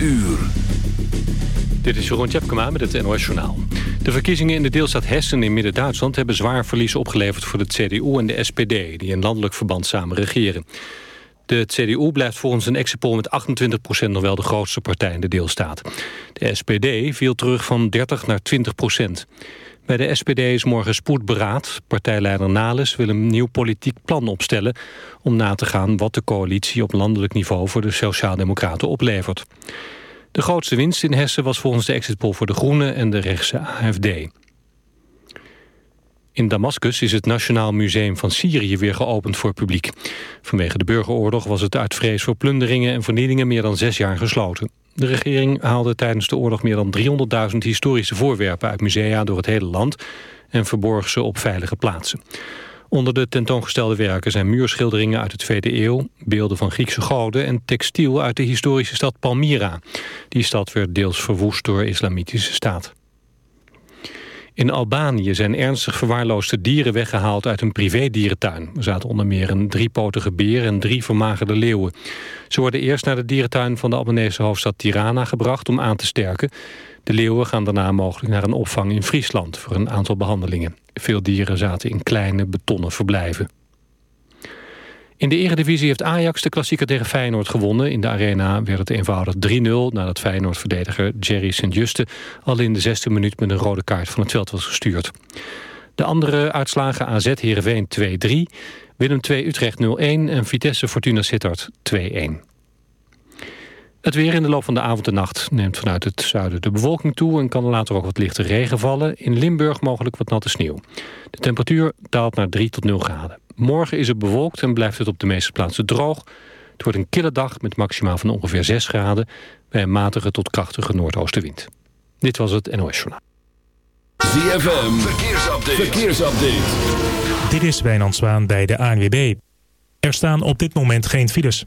uur. Dit is Jeroen Tjepkema met het NOS Journaal. De verkiezingen in de deelstaat Hessen in Midden-Duitsland... hebben zwaar verlies opgeleverd voor de CDU en de SPD... die in landelijk verband samen regeren. De CDU blijft volgens een exit met 28% nog wel de grootste partij in de deelstaat. De SPD viel terug van 30 naar 20 Bij de SPD is morgen spoedberaad. Partijleider Nales wil een nieuw politiek plan opstellen... om na te gaan wat de coalitie op landelijk niveau... voor de Sociaaldemocraten oplevert. De grootste winst in Hessen was volgens de exit poll voor de Groenen en de rechtse AFD. In Damascus is het Nationaal Museum van Syrië weer geopend voor publiek. Vanwege de burgeroorlog was het uit vrees voor plunderingen en vernielingen meer dan zes jaar gesloten. De regering haalde tijdens de oorlog meer dan 300.000 historische voorwerpen uit musea door het hele land en verborg ze op veilige plaatsen. Onder de tentoongestelde werken zijn muurschilderingen uit de Tweede eeuw... beelden van Griekse goden en textiel uit de historische stad Palmyra. Die stad werd deels verwoest door islamitische staat. In Albanië zijn ernstig verwaarloosde dieren weggehaald uit een privédierentuin. Er zaten onder meer een driepotige beer en drie vermagerde leeuwen. Ze worden eerst naar de dierentuin van de Albanese hoofdstad Tirana gebracht om aan te sterken. De leeuwen gaan daarna mogelijk naar een opvang in Friesland voor een aantal behandelingen. Veel dieren zaten in kleine betonnen verblijven. In de eredivisie heeft Ajax de klassieker tegen Feyenoord gewonnen. In de arena werd het eenvoudig 3-0 nadat Feyenoord-verdediger Jerry Sint-Juste... al in de zesde minuut met een rode kaart van het veld was gestuurd. De andere uitslagen AZ Heerenveen 2-3, Willem 2 Utrecht 0-1 en Vitesse Fortuna Sittard 2-1. Het weer in de loop van de avond en nacht neemt vanuit het zuiden de bewolking toe... en kan er later ook wat lichte regen vallen. In Limburg mogelijk wat natte sneeuw. De temperatuur daalt naar 3 tot 0 graden. Morgen is het bewolkt en blijft het op de meeste plaatsen droog. Het wordt een kille dag met maximaal van ongeveer 6 graden... bij een matige tot krachtige noordoostenwind. Dit was het NOS Journaal. ZFM, verkeersupdate. verkeersupdate. Dit is Wijnand Zwaan bij de ANWB. Er staan op dit moment geen files.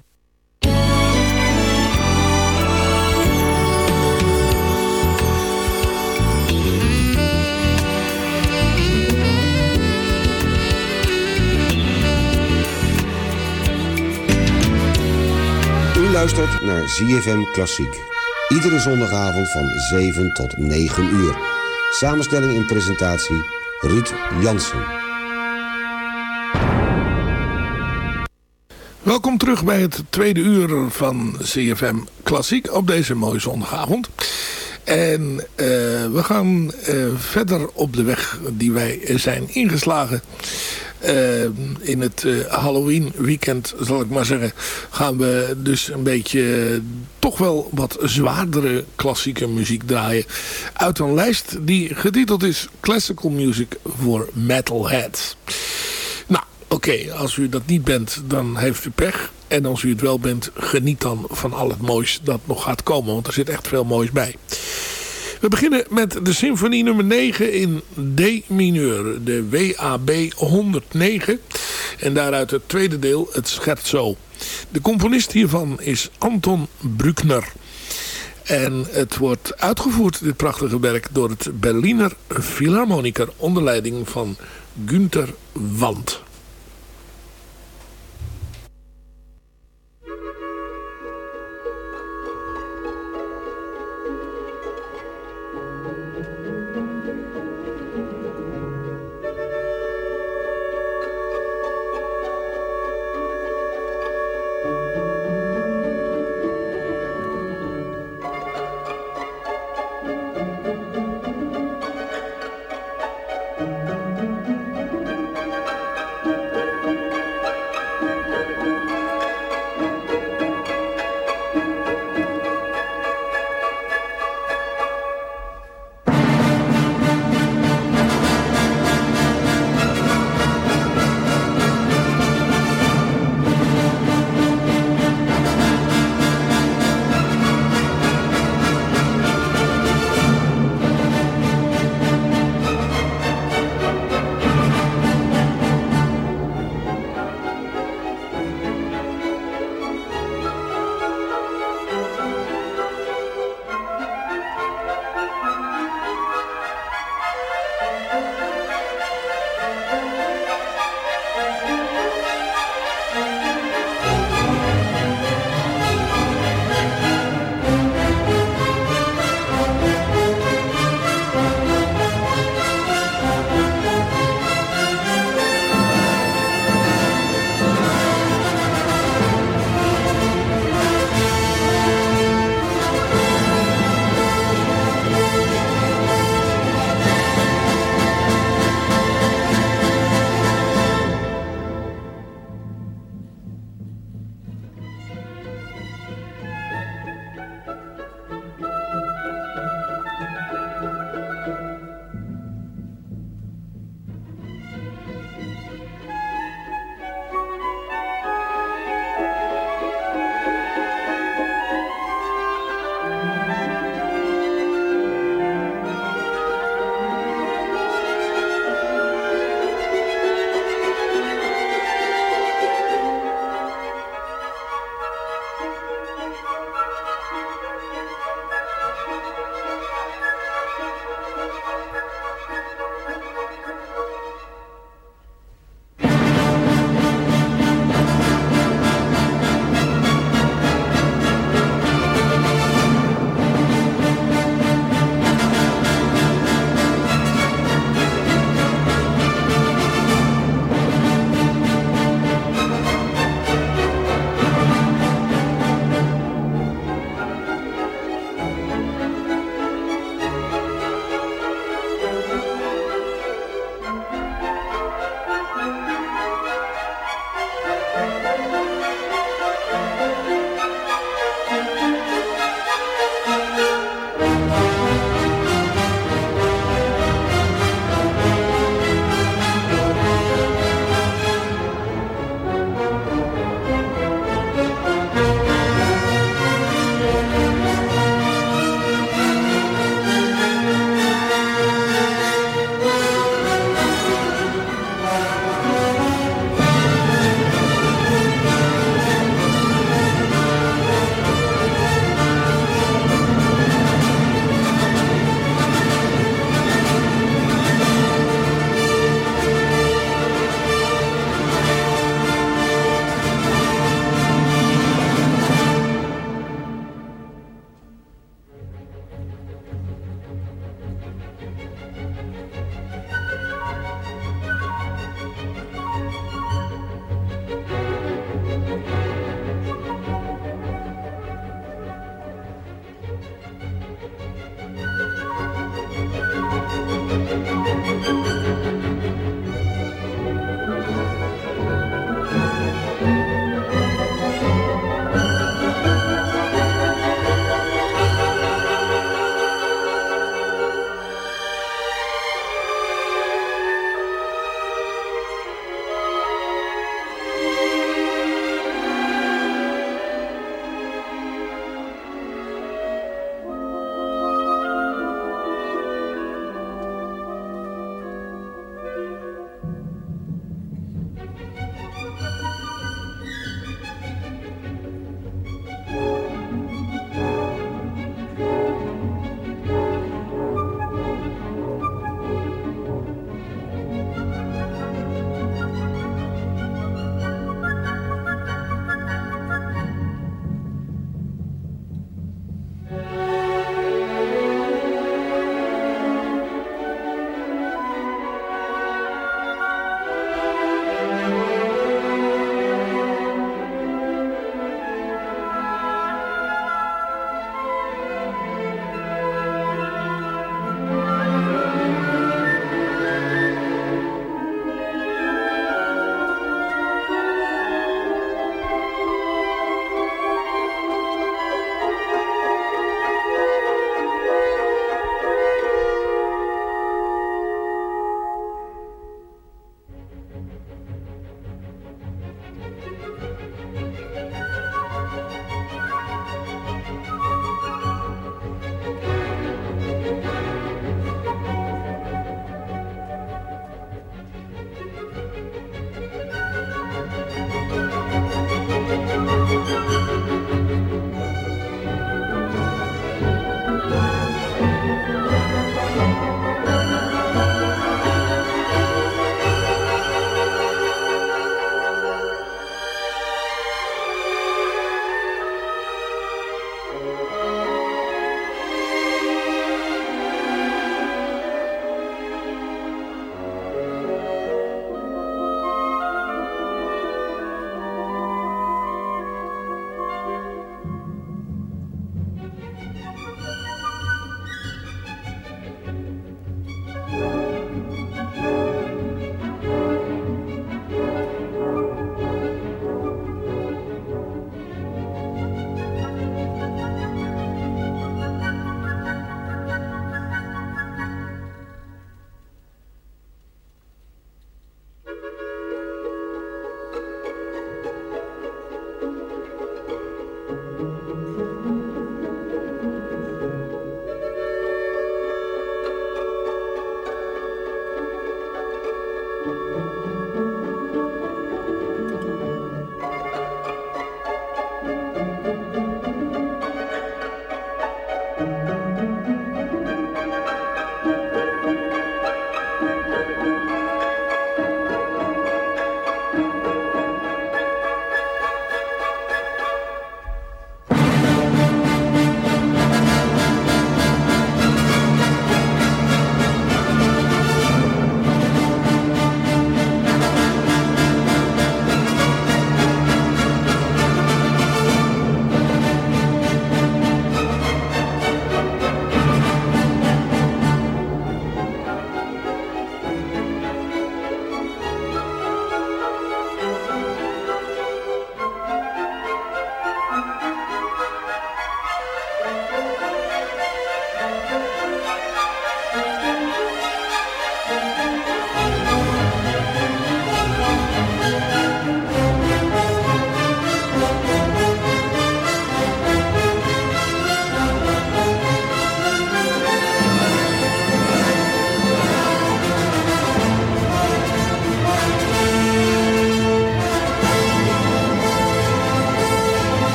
Luistert naar ZFM Klassiek. Iedere zondagavond van 7 tot 9 uur. Samenstelling en presentatie Ruud Jansen. Welkom terug bij het tweede uur van ZFM Klassiek op deze mooie zondagavond. En uh, we gaan uh, verder op de weg die wij zijn ingeslagen. Uh, in het Halloween weekend, zal ik maar zeggen, gaan we dus een beetje toch wel wat zwaardere klassieke muziek draaien. Uit een lijst die getiteld is Classical Music for Metalheads. Oké, als u dat niet bent, dan heeft u pech. En als u het wel bent, geniet dan van al het moois dat nog gaat komen. Want er zit echt veel moois bij. We beginnen met de symfonie nummer 9 in D mineur. De WAB 109. En daaruit het tweede deel, het scherzo. De componist hiervan is Anton Bruckner. En het wordt uitgevoerd, dit prachtige werk, door het Berliner Philharmoniker onder leiding van Günther Wandt.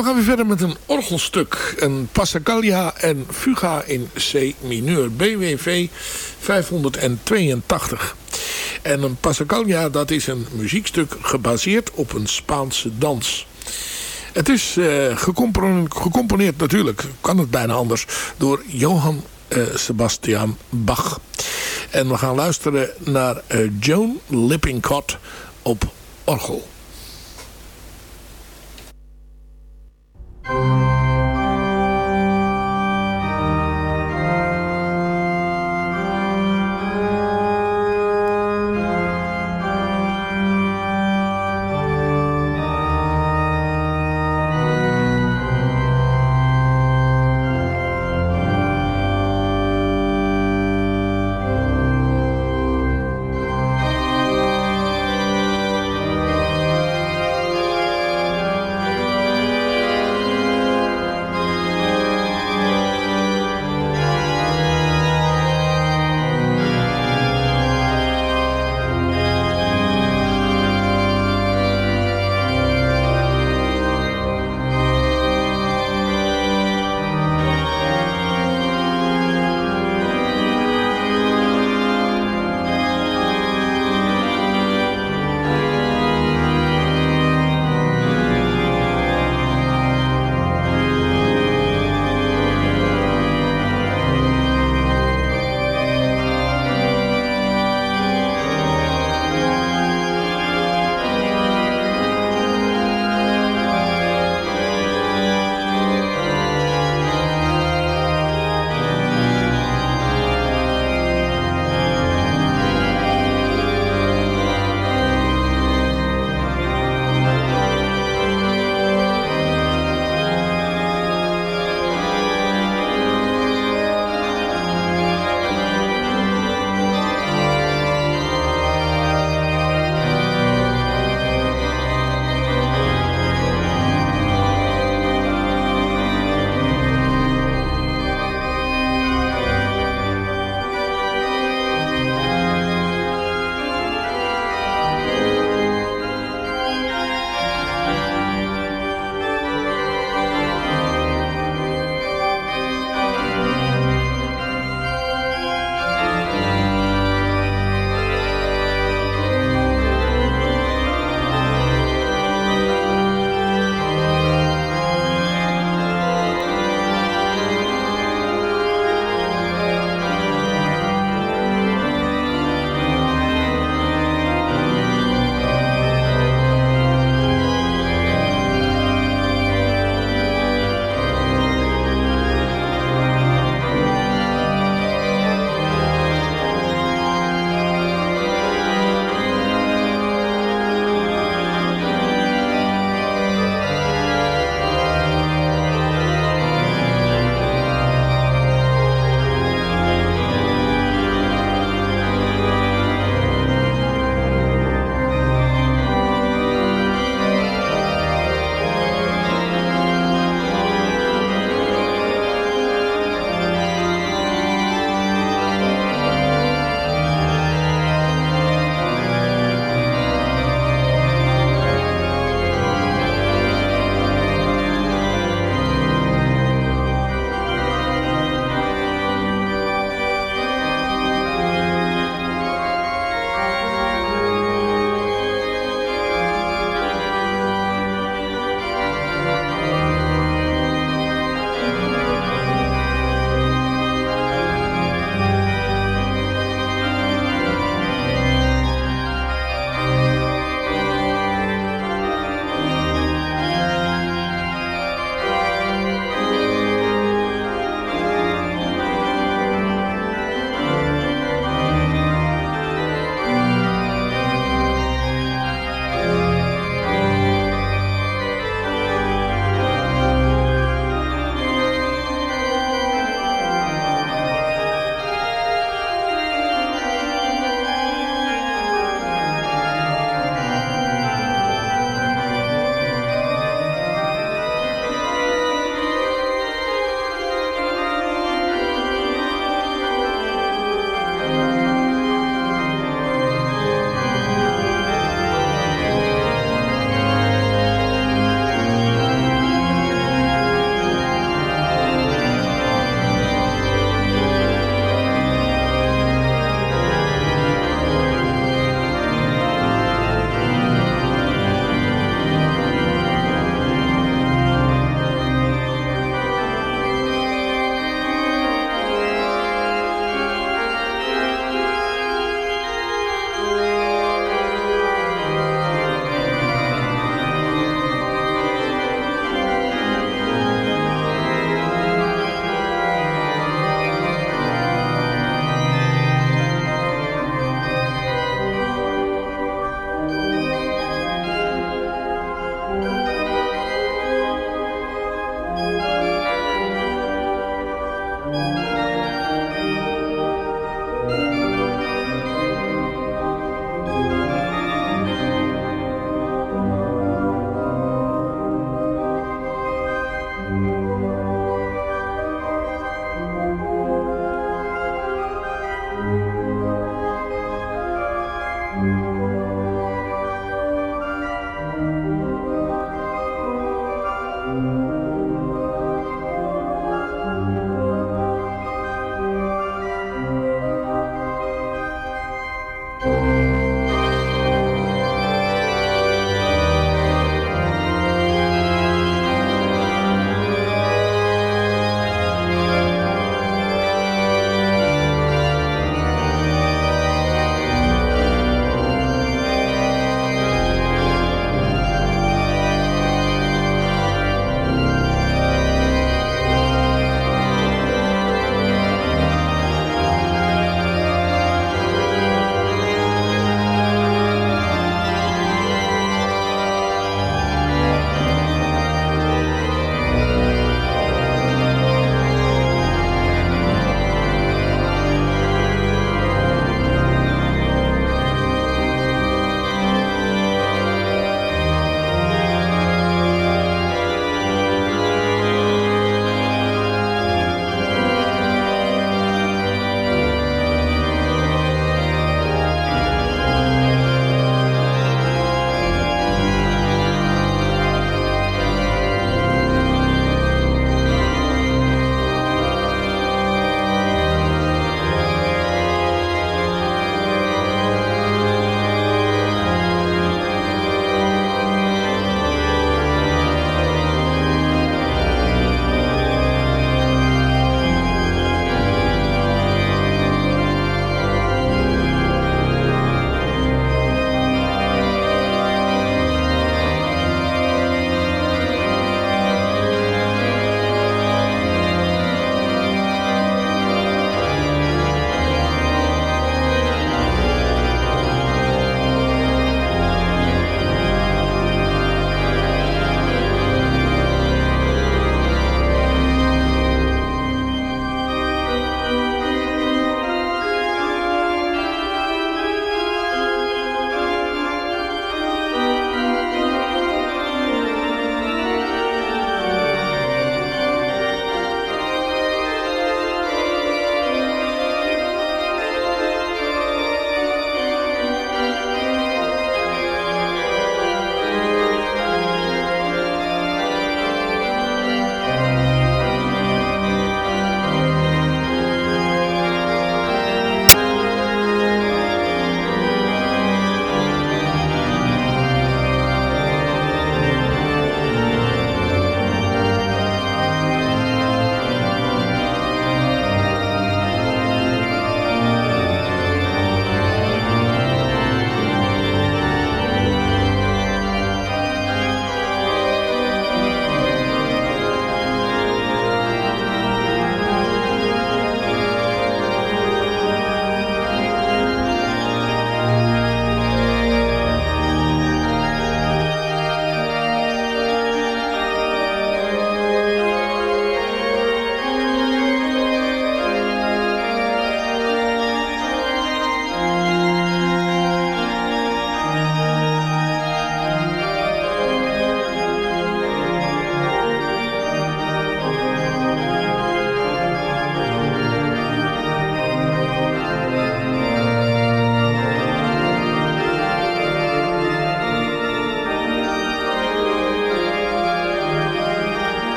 We gaan weer verder met een orgelstuk. Een Passacaglia en Fuga in C mineur. BWV 582. En een Passacaglia dat is een muziekstuk gebaseerd op een Spaanse dans. Het is uh, gecomponeerd, natuurlijk, kan het bijna anders, door Johann uh, Sebastian Bach. En we gaan luisteren naar uh, Joan Lippincott op orgel. Thank you.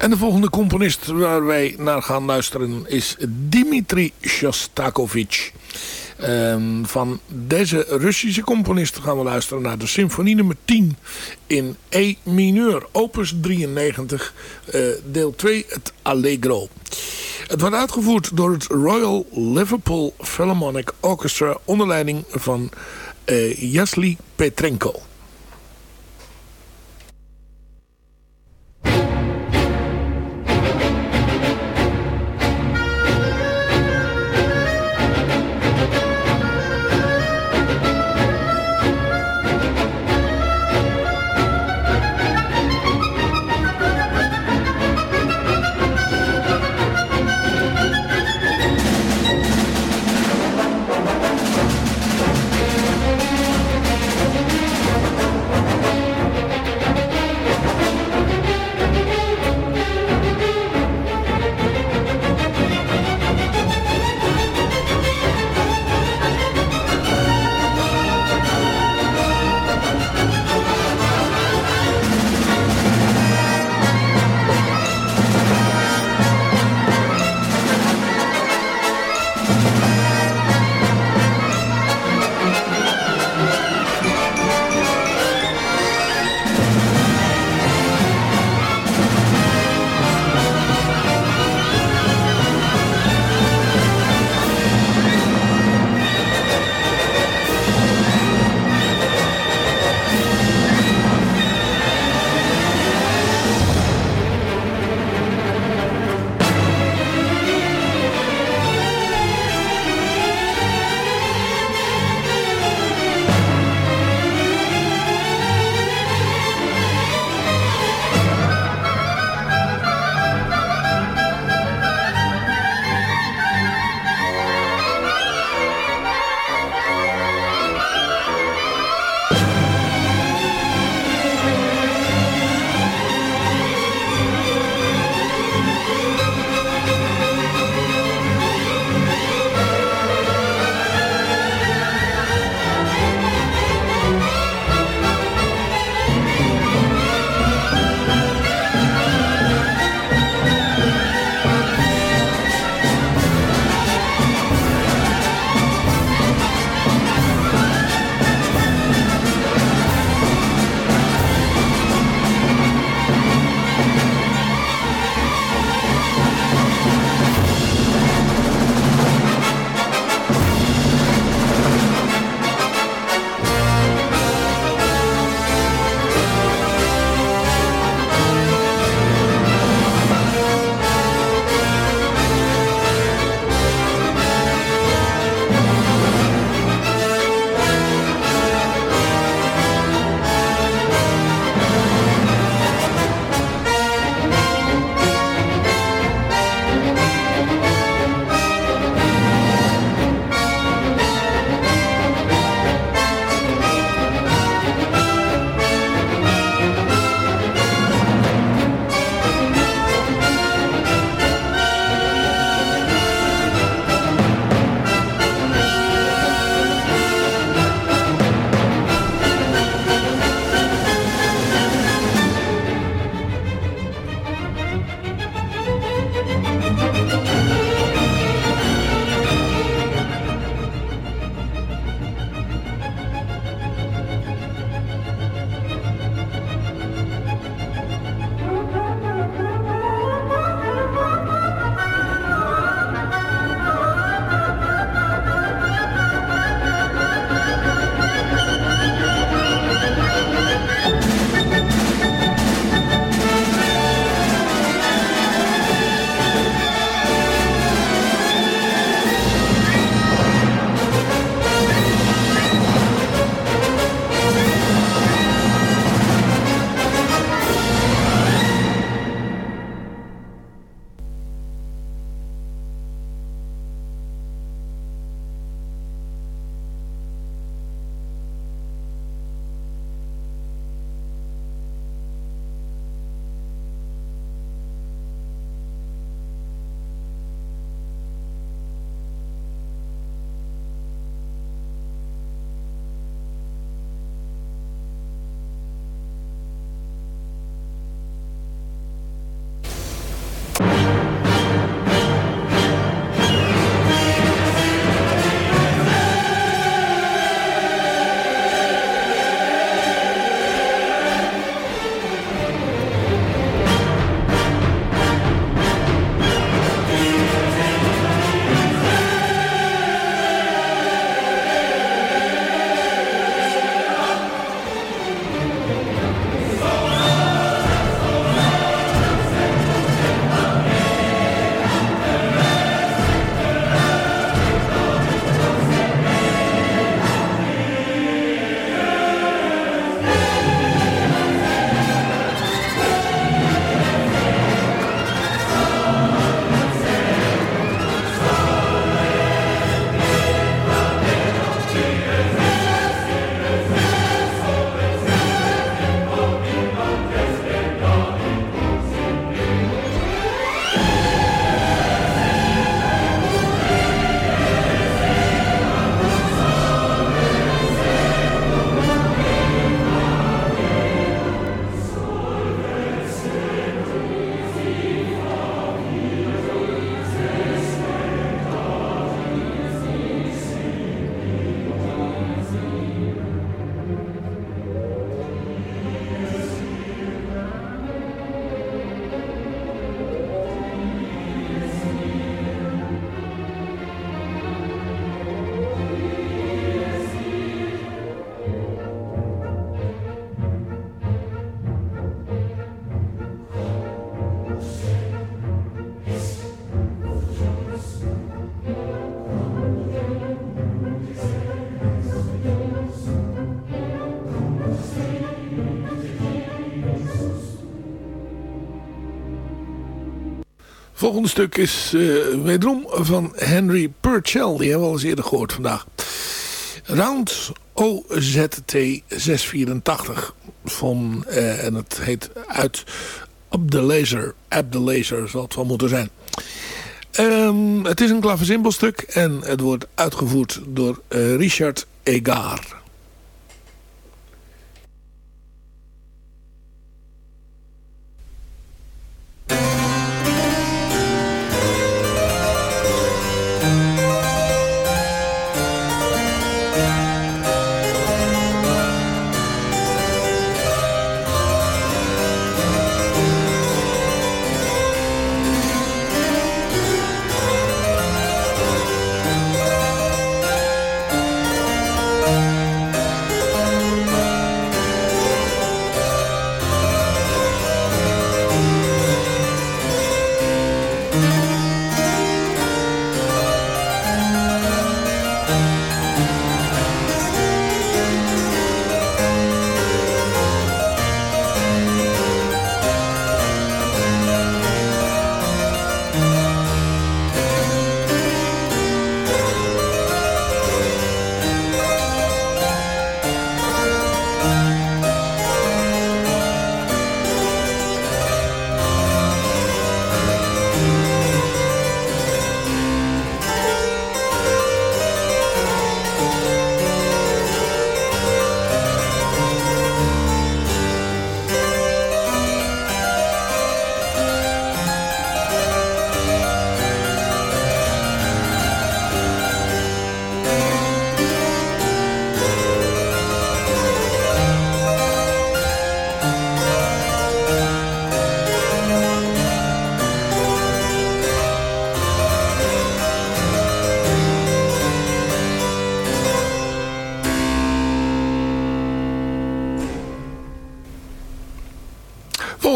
En de volgende componist waar wij naar gaan luisteren is Dimitri Shostakovich. Um, van deze Russische componist gaan we luisteren naar de symfonie nummer 10 in E mineur, opus 93, uh, deel 2, het Allegro. Het wordt uitgevoerd door het Royal Liverpool Philharmonic Orchestra onder leiding van uh, Jasly Petrenko. Volgende stuk is uh, wederom van Henry Purcell. Die hebben we al eens eerder gehoord vandaag. Round OZT 684. Van, uh, en het heet uit Up the Laser. Up the Laser zal het wel moeten zijn. Um, het is een klaversymbelstuk en het wordt uitgevoerd door uh, Richard Egar.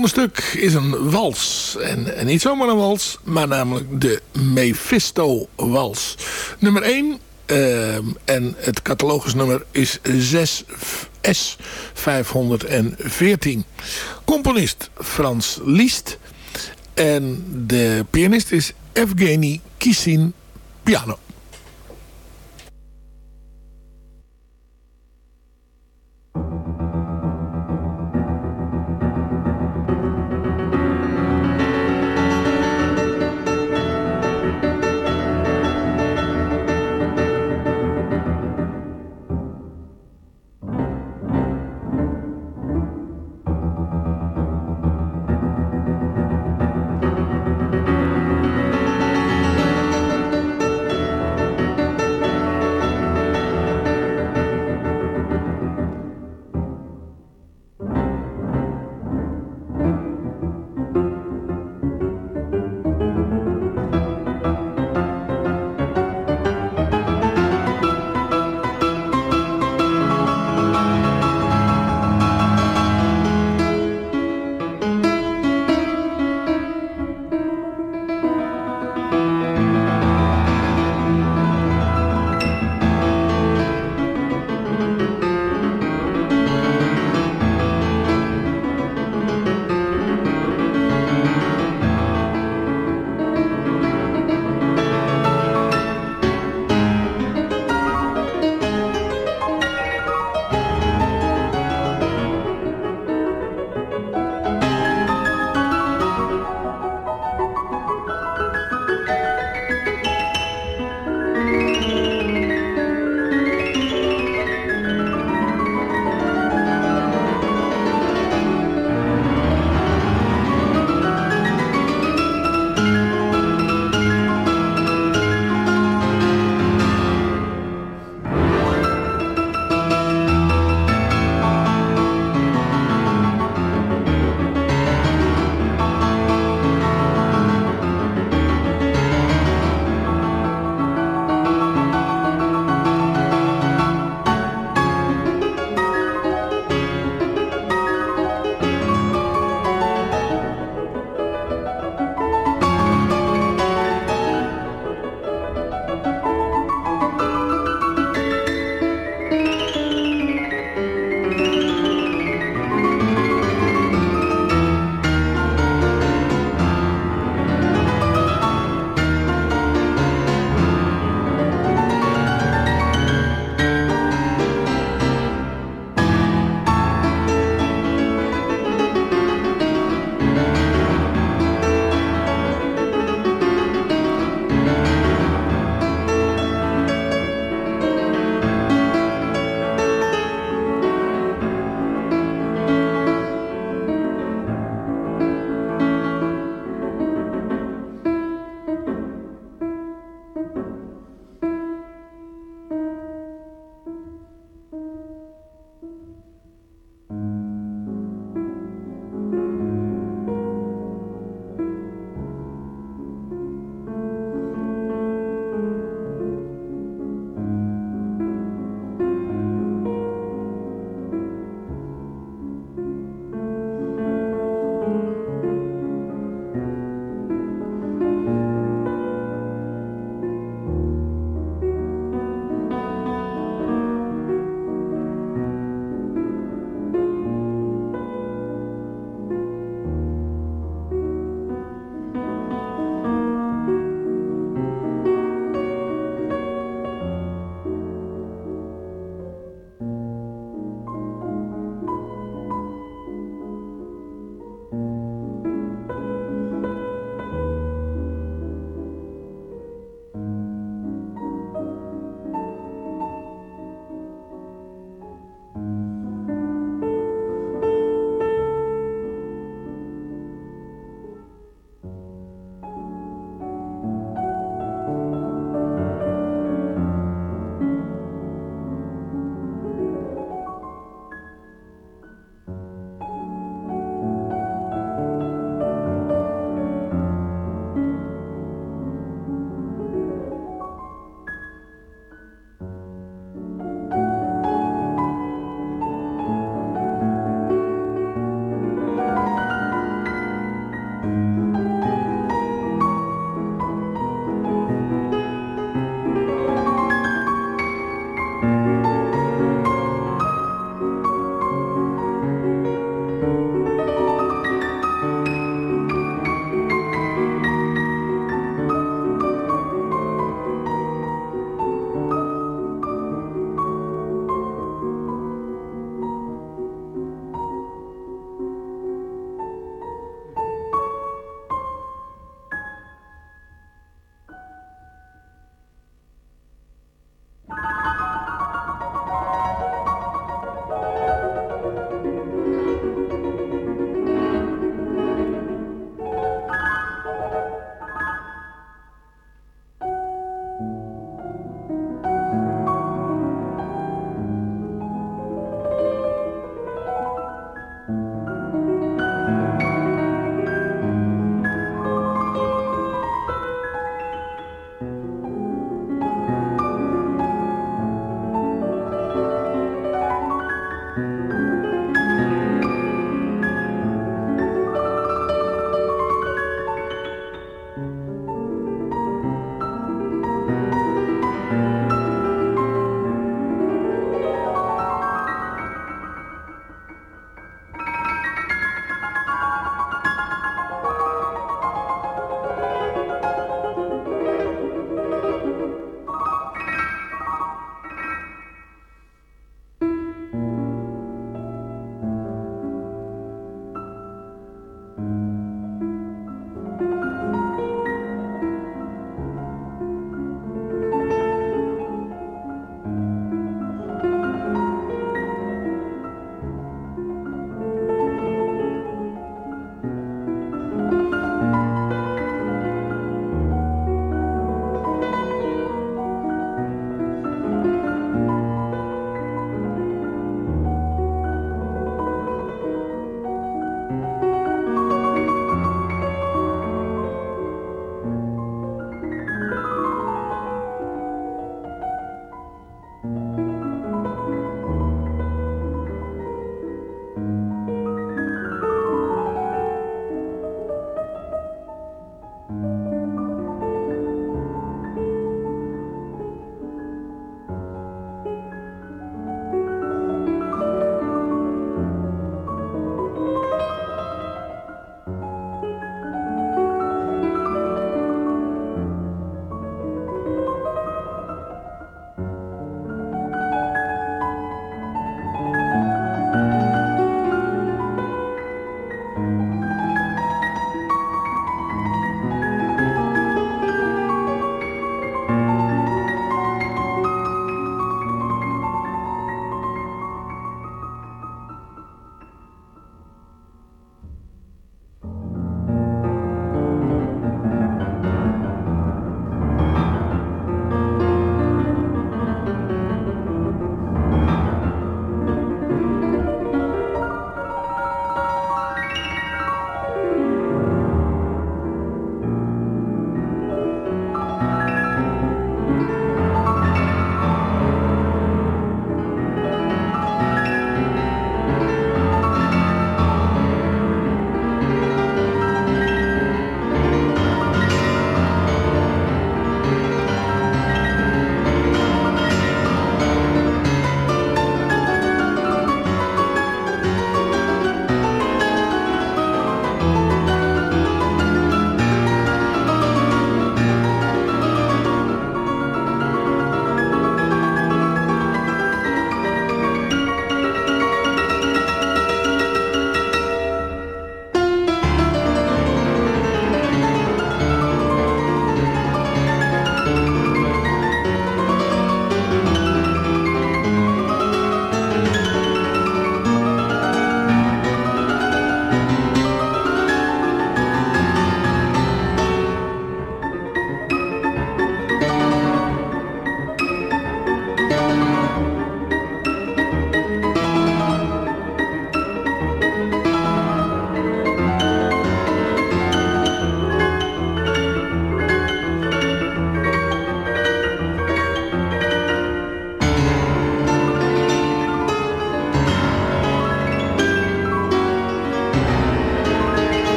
Volgende stuk is een wals. En, en niet zomaar een wals, maar namelijk de Mephisto-wals. Nummer 1 uh, ehm, en het catalogusnummer is 6S514. Componist Frans Liszt. En de pianist is Evgeny Kisin piano.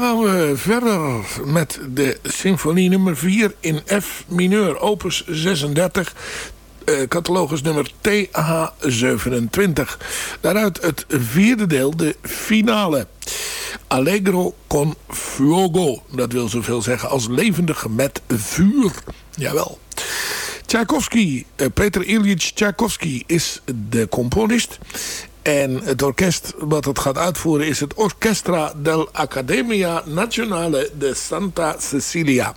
Gaan we verder met de symfonie nummer 4 in F mineur, opus 36 uh, catalogus nummer TH27. Daaruit het vierde deel, de finale. Allegro con fuogo. Dat wil zoveel zeggen als levendig met vuur. Jawel. Tchaikovsky, uh, Peter Ilyich Tchaikovsky is de componist. En het orkest wat het gaat uitvoeren is het Orchestra dell'Accademia Nazionale de Santa Cecilia.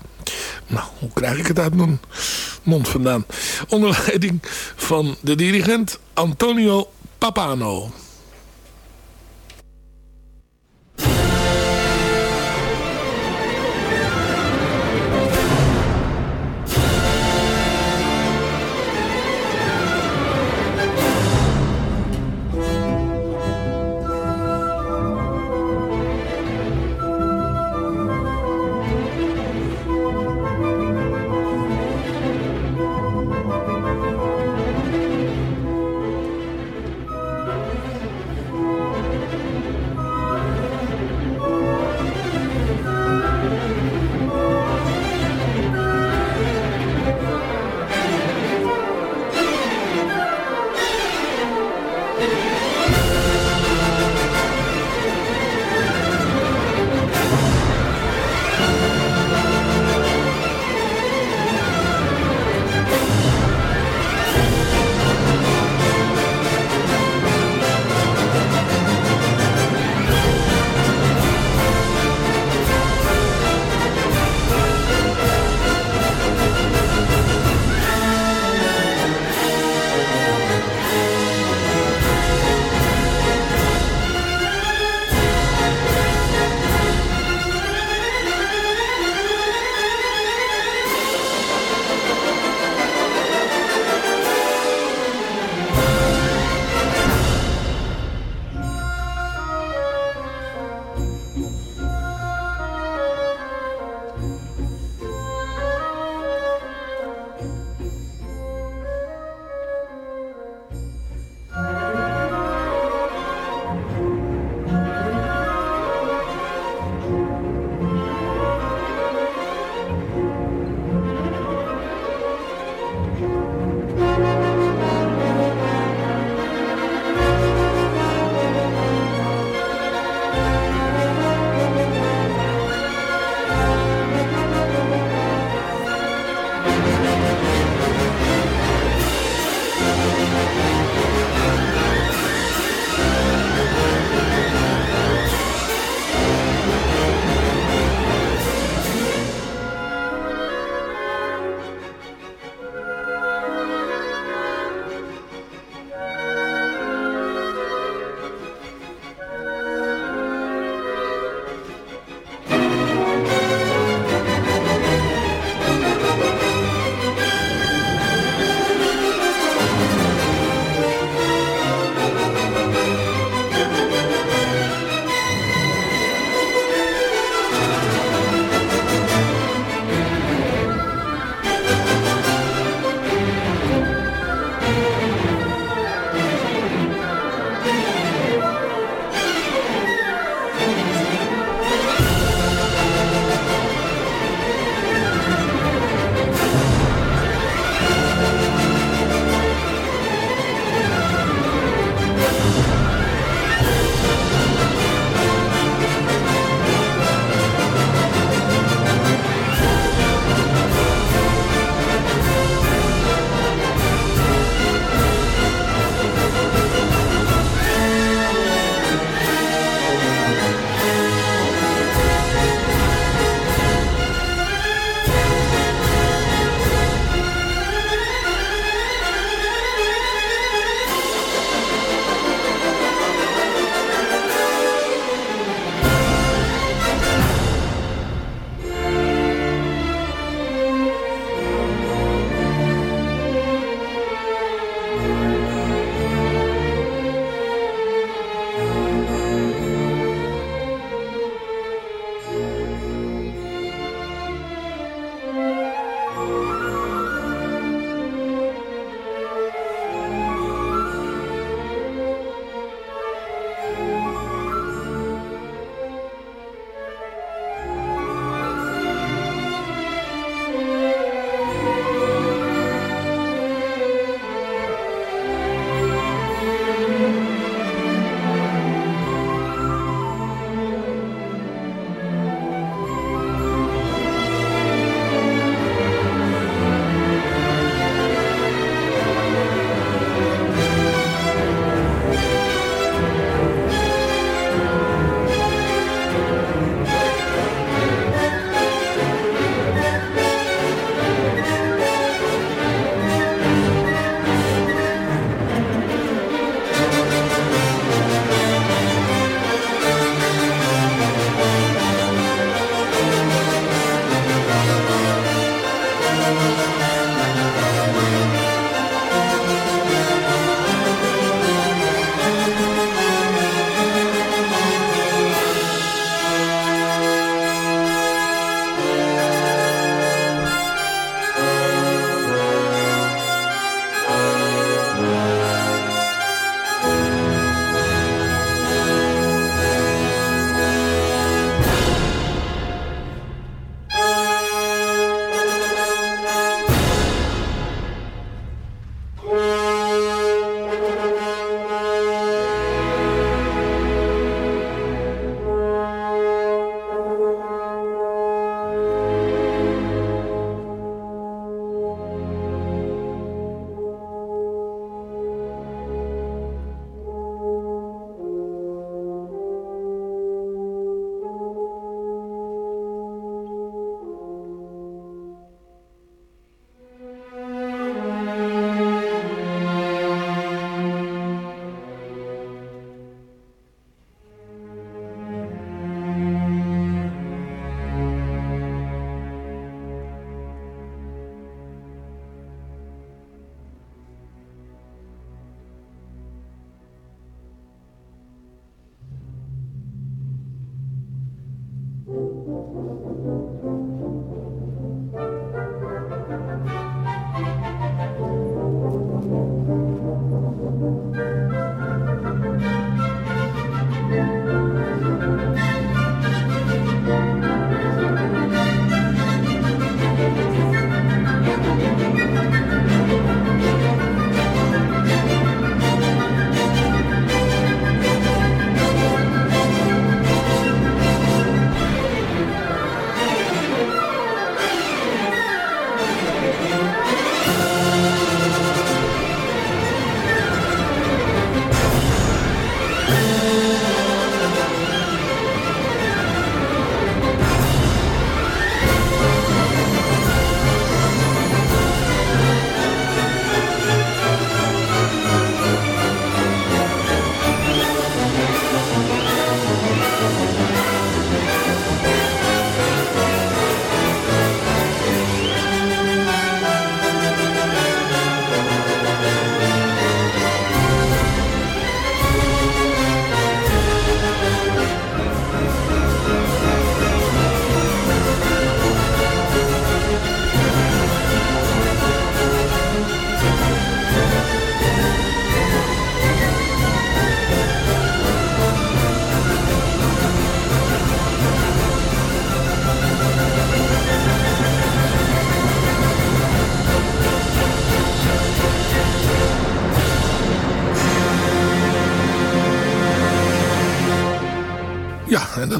Nou, hoe krijg ik het uit mijn mond vandaan? Onder leiding van de dirigent Antonio Papano.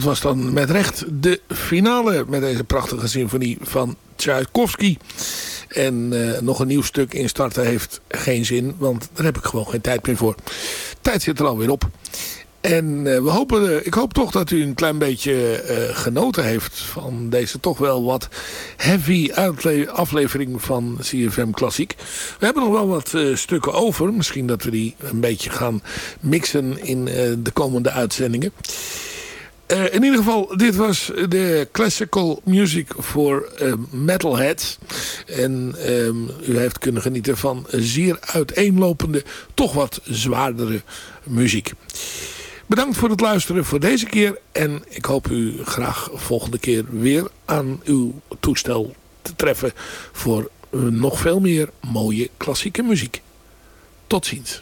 Dat was dan met recht de finale met deze prachtige symfonie van Tchaikovsky. En uh, nog een nieuw stuk instarten heeft geen zin, want daar heb ik gewoon geen tijd meer voor. Tijd zit er alweer op. En uh, we hopen, uh, ik hoop toch dat u een klein beetje genoten heeft van deze toch wel wat heavy aflevering van CFM Klassiek. We hebben nog wel wat stukken over. Misschien dat we die een beetje gaan mixen in de komende uitzendingen. Uh, in ieder geval, dit was de classical music voor uh, metalheads. En um, u heeft kunnen genieten van zeer uiteenlopende, toch wat zwaardere muziek. Bedankt voor het luisteren voor deze keer. En ik hoop u graag volgende keer weer aan uw toestel te treffen voor nog veel meer mooie klassieke muziek. Tot ziens.